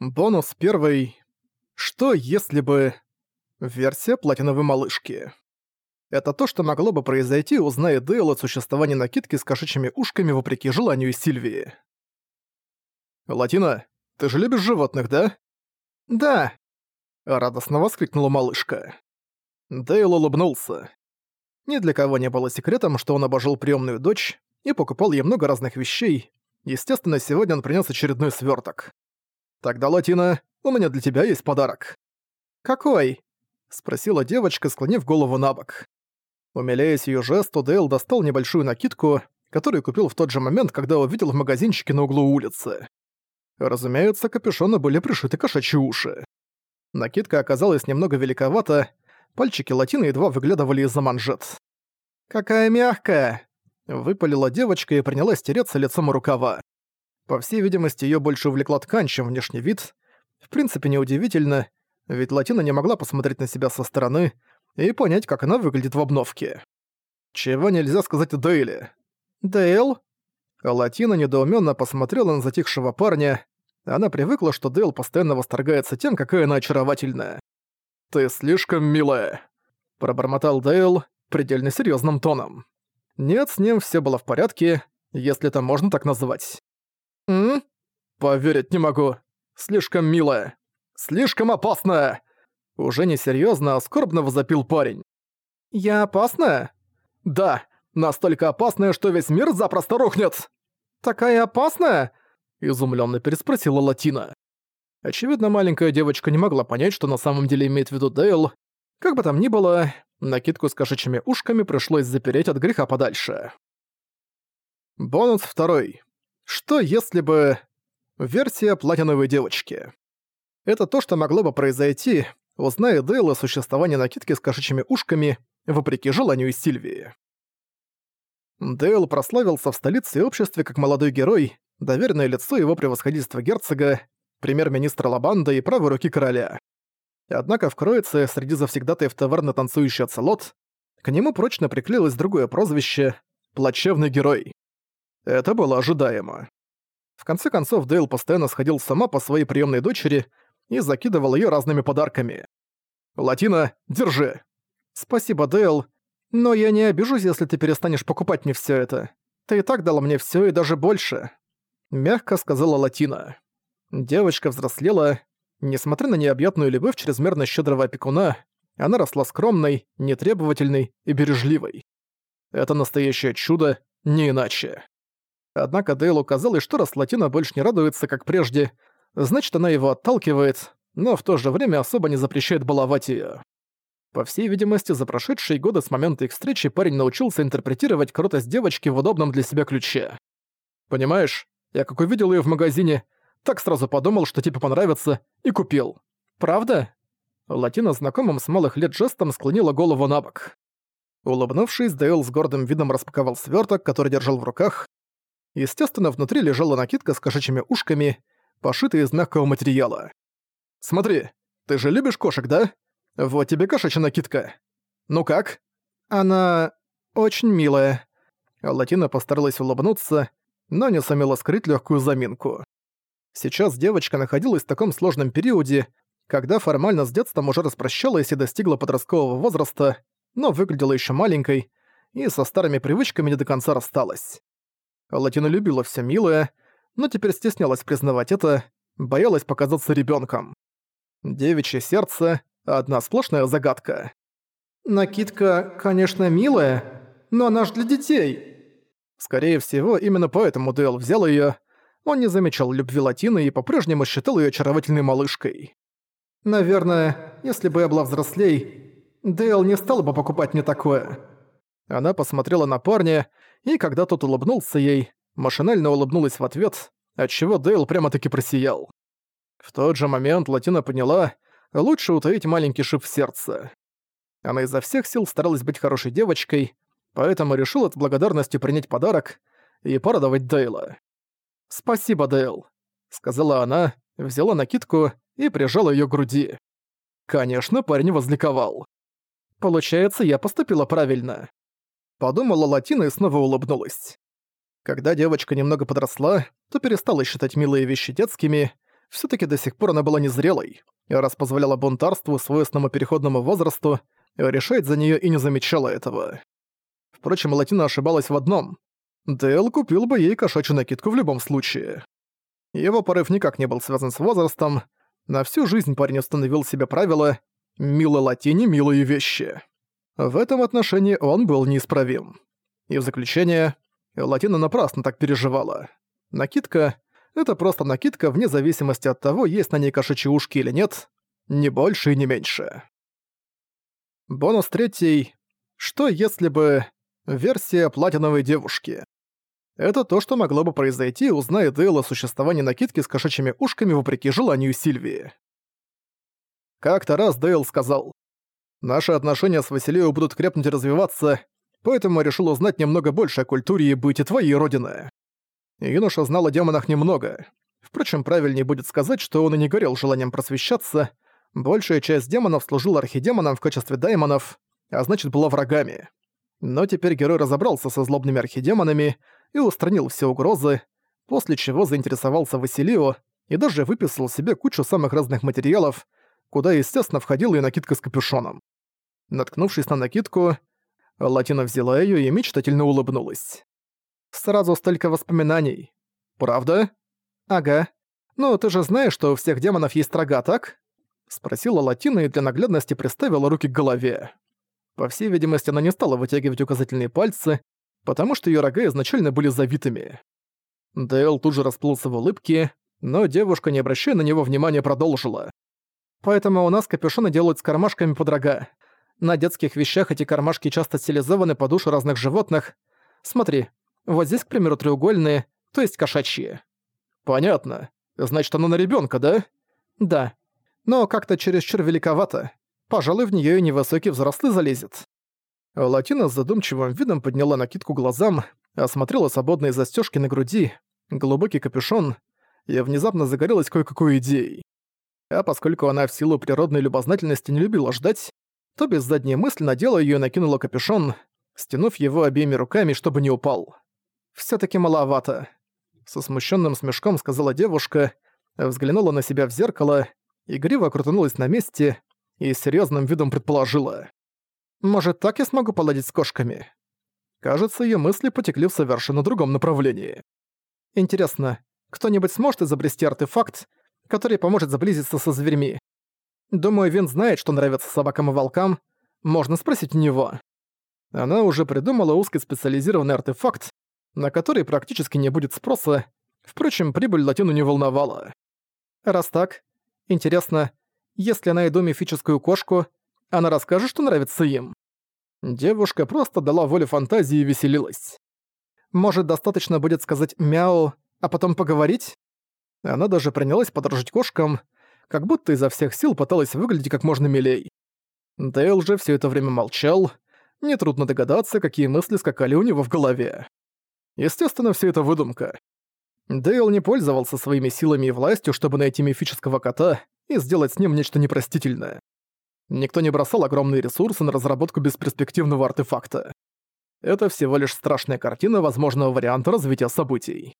Бонус первый. Что если бы... Версия платиновой малышки. Это то, что могло бы произойти, узная Дейл о существовании накидки с кошачьими ушками вопреки желанию Сильвии. «Латина, ты же любишь животных, да?» «Да», — радостно воскликнула малышка. Дейл улыбнулся. Ни для кого не было секретом, что он обожал приемную дочь и покупал ей много разных вещей. Естественно, сегодня он принес очередной сверток. «Тогда, Латина, у меня для тебя есть подарок». «Какой?» — спросила девочка, склонив голову на бок. Умиляясь её жесту, Дейл достал небольшую накидку, которую купил в тот же момент, когда увидел в магазинчике на углу улицы. Разумеется, капюшоны были пришиты кошачьи уши. Накидка оказалась немного великовата, пальчики латины едва выглядывали из-за манжет. «Какая мягкая!» — выпалила девочка и принялась тереться лицом у рукава. По всей видимости, её больше увлекла ткань, чем внешний вид. В принципе, неудивительно, ведь Латина не могла посмотреть на себя со стороны и понять, как она выглядит в обновке. Чего нельзя сказать о Дейле? «Дейл?» Латина недоуменно посмотрела на затихшего парня. Она привыкла, что Дейл постоянно восторгается тем, какая она очаровательная. «Ты слишком милая», — пробормотал Дейл предельно серьезным тоном. Нет, с ним все было в порядке, если это можно так назвать. «М?» «Поверить не могу. Слишком милая. Слишком опасная!» Уже не серьезно, а скорбно возопил парень. «Я опасная?» «Да, настолько опасная, что весь мир запросто рухнет!» «Такая опасная?» Изумленно переспросила Латина. Очевидно, маленькая девочка не могла понять, что на самом деле имеет в виду Дейл. Как бы там ни было, накидку с кошачьими ушками пришлось запереть от греха подальше. Бонус второй. Что если бы... Версия платиновой девочки. Это то, что могло бы произойти, узная Дейл о существовании накидки с кошачьими ушками, вопреки желанию Сильвии. Дейл прославился в столице и обществе как молодой герой, доверенное лицо его превосходительства герцога, премьер-министра Лабанда и правой руки короля. Однако в Кроице, среди завсегдатаев таверны танцующий оцелот, к нему прочно приклеилось другое прозвище — «Плачевный герой». Это было ожидаемо. В конце концов, Дейл постоянно сходил сама по своей приемной дочери и закидывал ее разными подарками. «Латина, держи!» «Спасибо, Дейл, но я не обижусь, если ты перестанешь покупать мне все это. Ты и так дала мне все и даже больше», — мягко сказала Латина. Девочка взрослела. Несмотря на необъятную любовь чрезмерно щедрого опекуна, она росла скромной, нетребовательной и бережливой. Это настоящее чудо, не иначе. Однако Дейлу казалось, что раз Латина больше не радуется, как прежде, значит, она его отталкивает, но в то же время особо не запрещает баловать её. По всей видимости, за прошедшие годы с момента их встречи парень научился интерпретировать крутость девочки в удобном для себя ключе. «Понимаешь, я как увидел её в магазине, так сразу подумал, что тебе понравится, и купил. Правда?» Латина знакомым с малых лет жестом склонила голову на бок. Улыбнувшись, Дейл с гордым видом распаковал свёрток, который держал в руках, Естественно, внутри лежала накидка с кошачьими ушками, пошитая из мягкого материала. «Смотри, ты же любишь кошек, да? Вот тебе кошачья накидка. Ну как?» «Она... очень милая». Латина постаралась улыбнуться, но не сумела скрыть легкую заминку. Сейчас девочка находилась в таком сложном периоде, когда формально с детством уже распрощалась и достигла подросткового возраста, но выглядела еще маленькой и со старыми привычками не до конца рассталась. Латина любила все милое, но теперь стеснялась признавать это, боялась показаться ребенком. Девичье сердце — одна сплошная загадка. «Накидка, конечно, милая, но она ж для детей!» Скорее всего, именно поэтому Дейл взял ее. Он не замечал любви Латины и по-прежнему считал ее очаровательной малышкой. «Наверное, если бы я была взрослей, Дейл не стал бы покупать мне такое». Она посмотрела на парня, и когда тот улыбнулся ей, машинально улыбнулась в ответ, отчего Дейл прямо-таки просиял. В тот же момент Латина поняла, лучше утаить маленький шип в сердце. Она изо всех сил старалась быть хорошей девочкой, поэтому решила с благодарностью принять подарок и порадовать Дейла. «Спасибо, Дейл», — сказала она, взяла накидку и прижала её к груди. Конечно, парень возликовал. «Получается, я поступила правильно. Подумала Латина и снова улыбнулась. Когда девочка немного подросла, то перестала считать милые вещи детскими, все таки до сих пор она была незрелой, раз позволяла бунтарству, свойственному переходному возрасту, решать за нее и не замечала этого. Впрочем, Латина ошибалась в одном. Дэл купил бы ей кошачью накидку в любом случае. Его порыв никак не был связан с возрастом. На всю жизнь парень установил себе правило «мило Латине милые вещи». В этом отношении он был неисправим. И в заключение, Латина напрасно так переживала. Накидка — это просто накидка вне зависимости от того, есть на ней кошачьи ушки или нет, ни больше и не меньше. Бонус третий. Что если бы... Версия платиновой девушки. Это то, что могло бы произойти, узная Дейл о существовании накидки с кошачьими ушками вопреки желанию Сильвии. Как-то раз Дейл сказал, «Наши отношения с Василией будут крепнуть и развиваться, поэтому решил узнать немного больше о культуре и быте твоей родины». Юноша знал о демонах немного. Впрочем, правильнее будет сказать, что он и не горел желанием просвещаться. Большая часть демонов служила архидемонам в качестве даймонов, а значит была врагами. Но теперь герой разобрался со злобными архидемонами и устранил все угрозы, после чего заинтересовался Василио и даже выписал себе кучу самых разных материалов, куда, естественно, входила и накидка с капюшоном. Наткнувшись на накидку, Латина взяла ее и мечтательно улыбнулась. «Сразу столько воспоминаний. Правда?» «Ага. Ну, ты же знаешь, что у всех демонов есть рога, так?» Спросила Латина и для наглядности приставила руки к голове. По всей видимости, она не стала вытягивать указательные пальцы, потому что её рога изначально были завитыми. Дейл тут же расплылся в улыбке, но девушка, не обращая на него внимания, продолжила. «Поэтому у нас капюшоны делают с кармашками под рога. На детских вещах эти кармашки часто стилизованы под уши разных животных. Смотри, вот здесь, к примеру, треугольные, то есть кошачьи». «Понятно. Значит, она на ребёнка, да?» «Да. Но как-то чересчур великовато. Пожалуй, в неё и невысокий взрослый залезет. Латина с задумчивым видом подняла накидку глазам, осмотрела свободные застежки на груди, глубокий капюшон и внезапно загорелась кое-какой идеей. А поскольку она в силу природной любознательности не любила ждать, то без задней мысли надела её и накинула капюшон, стянув его обеими руками, чтобы не упал. все таки маловато», — со смущенным смешком сказала девушка, взглянула на себя в зеркало, игриво крутанулась на месте и серьезным видом предположила. «Может, так я смогу поладить с кошками?» Кажется, ее мысли потекли в совершенно другом направлении. Интересно, кто-нибудь сможет изобрести артефакт, который поможет заблизиться со зверьми? Думаю, Вин знает, что нравится собакам и волкам. Можно спросить у него. Она уже придумала узкоспециализированный артефакт, на который практически не будет спроса, впрочем, прибыль Латину не волновала. Раз так, интересно, если я найду мифическую кошку, она расскажет, что нравится им. Девушка просто дала волю фантазии и веселилась. Может, достаточно будет сказать «мяу», а потом поговорить? Она даже принялась подражать кошкам, как будто изо всех сил пыталась выглядеть как можно милей. Дейл же все это время молчал. Нетрудно догадаться, какие мысли скакали у него в голове. Естественно, все это выдумка. Дейл не пользовался своими силами и властью, чтобы найти мифического кота, и сделать с ним нечто непростительное. Никто не бросал огромные ресурсы на разработку бесперспективного артефакта. Это всего лишь страшная картина возможного варианта развития событий.